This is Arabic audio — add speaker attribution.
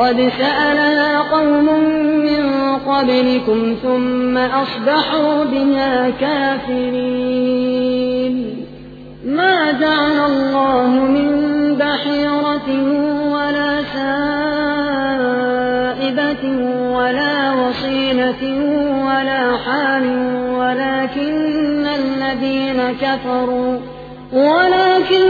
Speaker 1: قد سألها قوم من قبلكم ثم أصبحوا بها كافرين ما جعل الله من بحيرة ولا سائبة ولا وصيلة ولا حال ولكن الذين كفروا ولكن